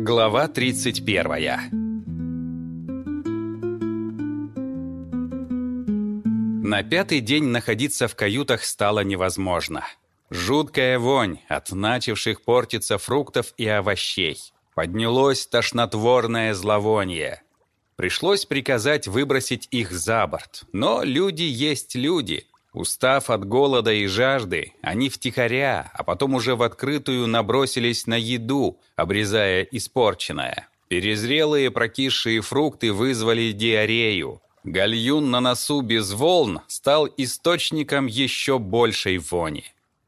Глава 31 На пятый день находиться в каютах стало невозможно. Жуткая вонь от начавших портиться фруктов и овощей. Поднялось тошнотворное зловоние. Пришлось приказать выбросить их за борт. Но люди есть люди. Устав от голода и жажды, они втихаря, а потом уже в открытую набросились на еду, обрезая испорченное. Перезрелые прокисшие фрукты вызвали диарею. Гальюн на носу без волн стал источником еще большей вони.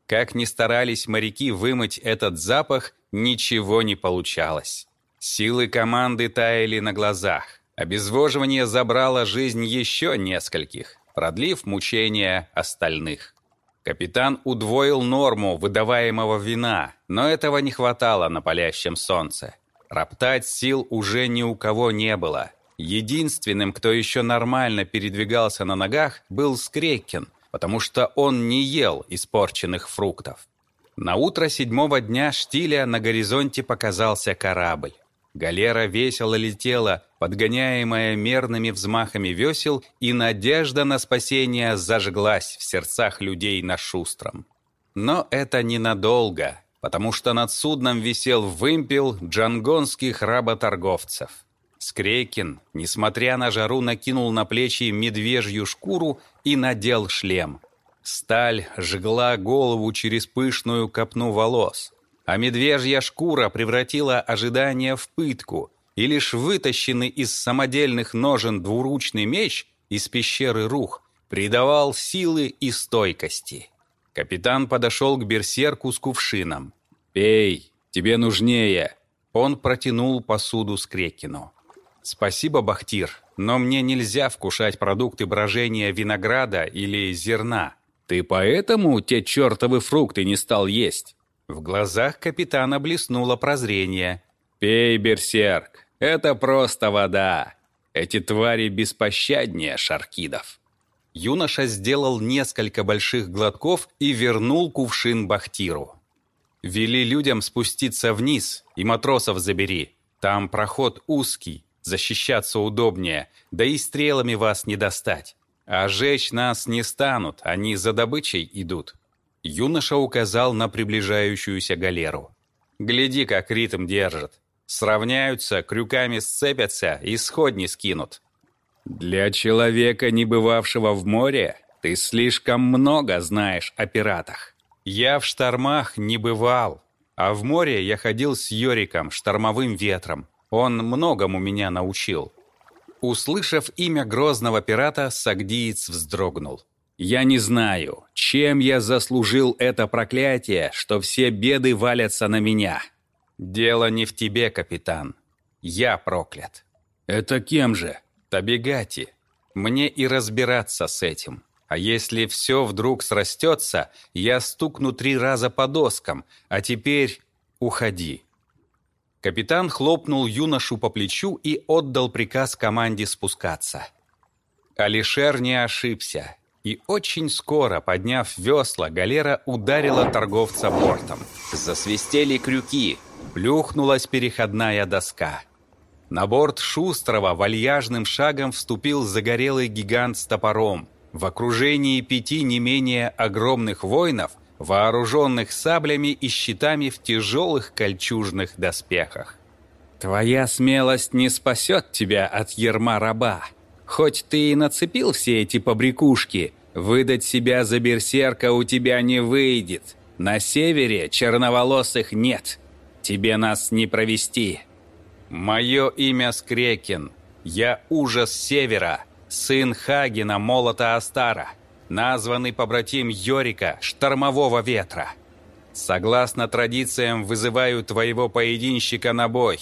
Как ни старались моряки вымыть этот запах, ничего не получалось. Силы команды таяли на глазах. Обезвоживание забрало жизнь еще нескольких, продлив мучения остальных. Капитан удвоил норму выдаваемого вина, но этого не хватало на палящем солнце. Роптать сил уже ни у кого не было. Единственным, кто еще нормально передвигался на ногах, был Скрекин – потому что он не ел испорченных фруктов. На утро седьмого дня штиля на горизонте показался корабль. Галера весело летела, подгоняемая мерными взмахами весел, и надежда на спасение зажглась в сердцах людей на шустром. Но это ненадолго, потому что над судном висел вымпел джангонских работорговцев. Скрекин, несмотря на жару, накинул на плечи медвежью шкуру и надел шлем. Сталь жгла голову через пышную копну волос, а медвежья шкура превратила ожидание в пытку, и лишь вытащенный из самодельных ножен двуручный меч из пещеры рух придавал силы и стойкости. Капитан подошел к берсерку с кувшином. «Пей, тебе нужнее!» Он протянул посуду Скрекину. «Спасибо, Бахтир, но мне нельзя вкушать продукты брожения винограда или зерна. Ты поэтому те чертовы фрукты не стал есть?» В глазах капитана блеснуло прозрение. «Пей, берсерк, это просто вода. Эти твари беспощаднее шаркидов». Юноша сделал несколько больших глотков и вернул кувшин Бахтиру. «Вели людям спуститься вниз и матросов забери. Там проход узкий, защищаться удобнее, да и стрелами вас не достать. А жечь нас не станут, они за добычей идут». Юноша указал на приближающуюся галеру. «Гляди, как ритм держит. Сравняются, крюками сцепятся и сходни скинут». «Для человека, не бывавшего в море, ты слишком много знаешь о пиратах». «Я в штормах не бывал, а в море я ходил с Йориком, штормовым ветром. Он многому меня научил». Услышав имя грозного пирата, Сагдиец вздрогнул. «Я не знаю, чем я заслужил это проклятие, что все беды валятся на меня». «Дело не в тебе, капитан. Я проклят». «Это кем же?» «Табигати. Мне и разбираться с этим. А если все вдруг срастется, я стукну три раза по доскам, а теперь уходи». Капитан хлопнул юношу по плечу и отдал приказ команде спускаться. Алишер не ошибся, и очень скоро, подняв весла, галера ударила торговца бортом. Засвистели крюки, плюхнулась переходная доска. На борт Шустрого вальяжным шагом вступил загорелый гигант с топором. В окружении пяти не менее огромных воинов вооруженных саблями и щитами в тяжелых кольчужных доспехах. «Твоя смелость не спасет тебя от ерма раба. Хоть ты и нацепил все эти побрякушки, выдать себя за берсерка у тебя не выйдет. На севере черноволосых нет. Тебе нас не провести». «Мое имя Скрекин. Я ужас севера, сын Хагена Молота Астара» названный побратим Йорика «Штормового ветра». Согласно традициям, вызываю твоего поединщика на бой.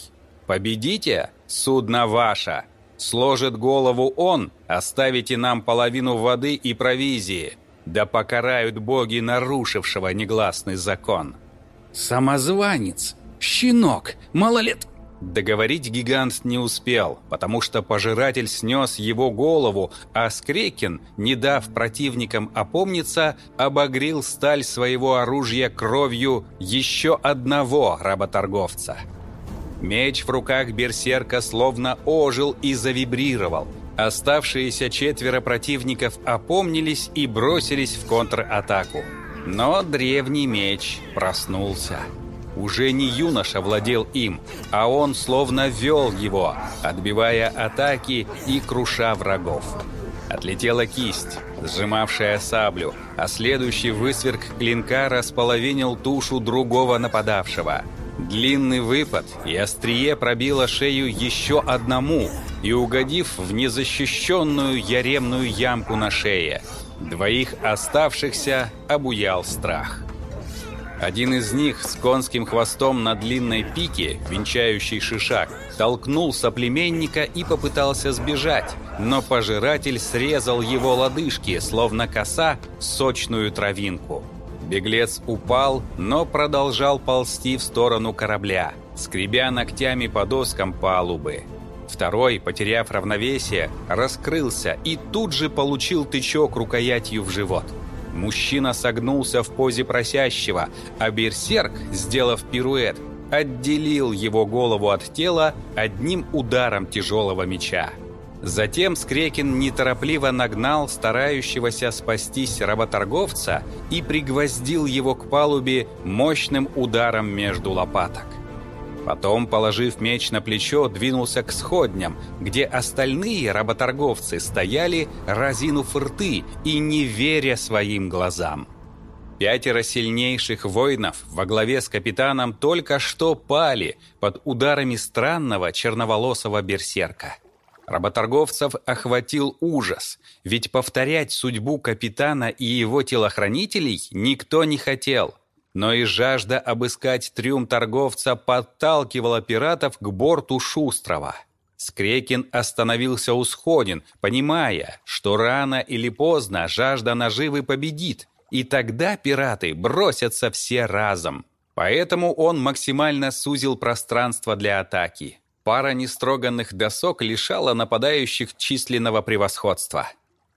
Победите – судно ваше. Сложит голову он, оставите нам половину воды и провизии. Да покарают боги нарушившего негласный закон. Самозванец, щенок, малолет... Договорить гигант не успел, потому что пожиратель снес его голову, а Скрекин, не дав противникам опомниться, обогрил сталь своего оружия кровью еще одного работорговца. Меч в руках берсерка словно ожил и завибрировал. Оставшиеся четверо противников опомнились и бросились в контратаку. Но древний меч проснулся. Уже не юноша владел им, а он словно вел его, отбивая атаки и круша врагов. Отлетела кисть, сжимавшая саблю, а следующий высверк клинка располовинил тушу другого нападавшего. Длинный выпад и острие пробило шею еще одному и угодив в незащищенную яремную ямку на шее. Двоих оставшихся обуял страх. Один из них с конским хвостом на длинной пике, венчающий шишак, толкнул соплеменника и попытался сбежать, но пожиратель срезал его лодыжки, словно коса, сочную травинку. Беглец упал, но продолжал ползти в сторону корабля, скребя ногтями по доскам палубы. Второй, потеряв равновесие, раскрылся и тут же получил тычок рукоятью в живот – Мужчина согнулся в позе просящего, а берсерк, сделав пируэт, отделил его голову от тела одним ударом тяжелого меча. Затем Скрекин неторопливо нагнал старающегося спастись работорговца и пригвоздил его к палубе мощным ударом между лопаток. Потом, положив меч на плечо, двинулся к сходням, где остальные работорговцы стояли, разинув рты и не веря своим глазам. Пятеро сильнейших воинов во главе с капитаном только что пали под ударами странного черноволосого берсерка. Работорговцев охватил ужас, ведь повторять судьбу капитана и его телохранителей никто не хотел – но и жажда обыскать трюм торговца подталкивала пиратов к борту Шустрова. Скрекин остановился у сходин, понимая, что рано или поздно жажда наживы победит, и тогда пираты бросятся все разом. Поэтому он максимально сузил пространство для атаки. Пара нестроганных досок лишала нападающих численного превосходства.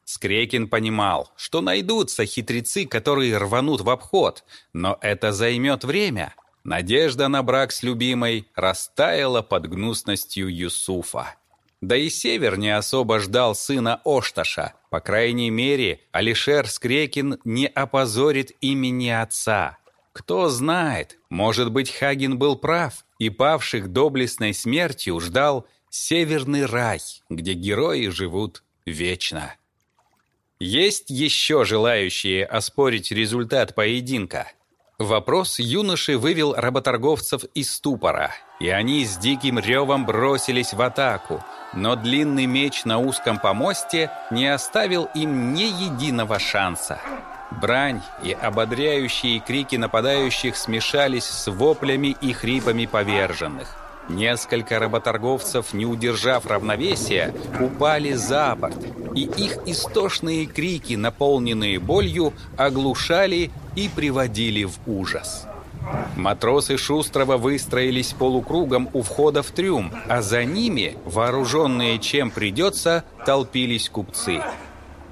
Скрекин понимал, что найдутся хитрецы, которые рванут в обход, но это займет время. Надежда на брак с любимой растаяла под гнусностью Юсуфа. Да и Север не особо ждал сына Ошташа. По крайней мере, Алишер Скрекин не опозорит имени отца. Кто знает, может быть, Хагин был прав, и павших доблестной смертью ждал Северный рай, где герои живут вечно. Есть еще желающие оспорить результат поединка? Вопрос юноши вывел работорговцев из ступора, и они с диким ревом бросились в атаку, но длинный меч на узком помосте не оставил им ни единого шанса. Брань и ободряющие крики нападающих смешались с воплями и хрипами поверженных. Несколько работорговцев, не удержав равновесия, упали за борт, и их истошные крики, наполненные болью, оглушали и приводили в ужас. Матросы Шустрова выстроились полукругом у входа в трюм, а за ними, вооруженные чем придется, толпились купцы.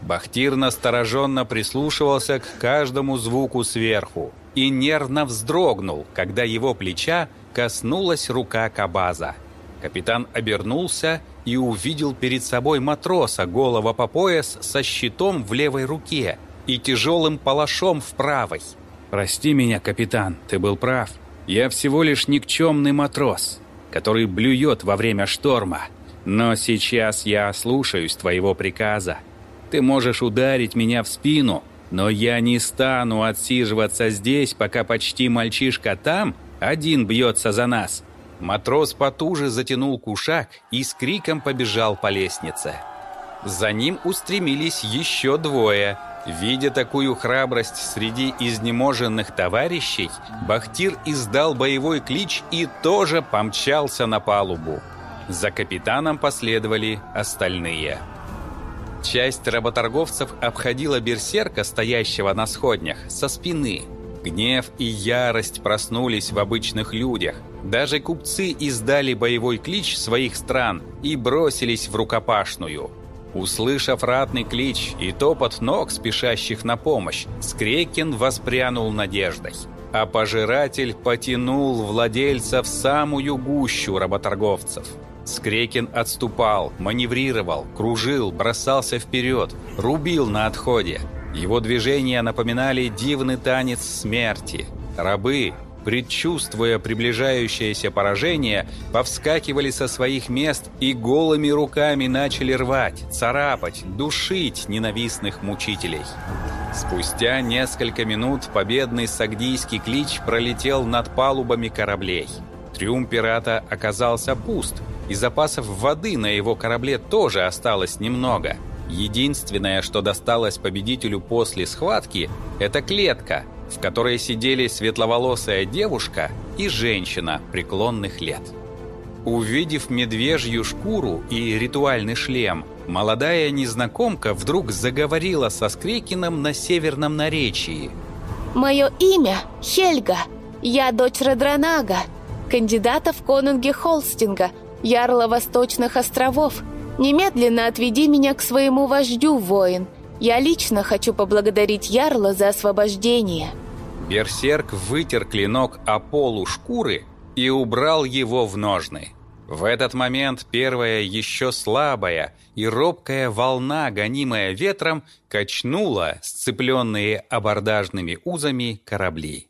Бахтир настороженно прислушивался к каждому звуку сверху и нервно вздрогнул, когда его плеча коснулась рука Кабаза. Капитан обернулся и увидел перед собой матроса, голова по пояс, со щитом в левой руке и тяжелым палашом в правой. «Прости меня, капитан, ты был прав. Я всего лишь никчемный матрос, который блюет во время шторма. Но сейчас я слушаюсь твоего приказа. Ты можешь ударить меня в спину, но я не стану отсиживаться здесь, пока почти мальчишка там один бьется за нас. Матрос потуже затянул кушак и с криком побежал по лестнице. За ним устремились еще двое. Видя такую храбрость среди изнеможенных товарищей, Бахтир издал боевой клич и тоже помчался на палубу. За капитаном последовали остальные. Часть работорговцев обходила берсерка, стоящего на сходнях, со спины – Гнев и ярость проснулись в обычных людях, Даже купцы издали боевой клич своих стран и бросились в рукопашную. Услышав ратный клич и топот ног, спешащих на помощь, Скрекин воспрянул надеждой. А пожиратель потянул владельца в самую гущу работорговцев. Скрекин отступал, маневрировал, кружил, бросался вперед, рубил на отходе. Его движения напоминали дивный танец смерти. Рабы, предчувствуя приближающееся поражение, повскакивали со своих мест и голыми руками начали рвать, царапать, душить ненавистных мучителей. Спустя несколько минут победный сагдийский клич пролетел над палубами кораблей. Трюм пирата оказался пуст, и запасов воды на его корабле тоже осталось немного. Единственное, что досталось победителю после схватки, это клетка – в которой сидели светловолосая девушка и женщина преклонных лет. Увидев медвежью шкуру и ритуальный шлем, молодая незнакомка вдруг заговорила со Скрекином на северном наречии. «Мое имя Хельга. Я дочь Радранага, кандидата в конунге Холстинга, ярла Восточных островов. Немедленно отведи меня к своему вождю, воин. Я лично хочу поблагодарить ярла за освобождение». Берсерк вытер клинок о полу шкуры и убрал его в ножны. В этот момент первая еще слабая и робкая волна, гонимая ветром, качнула сцепленные абордажными узами корабли.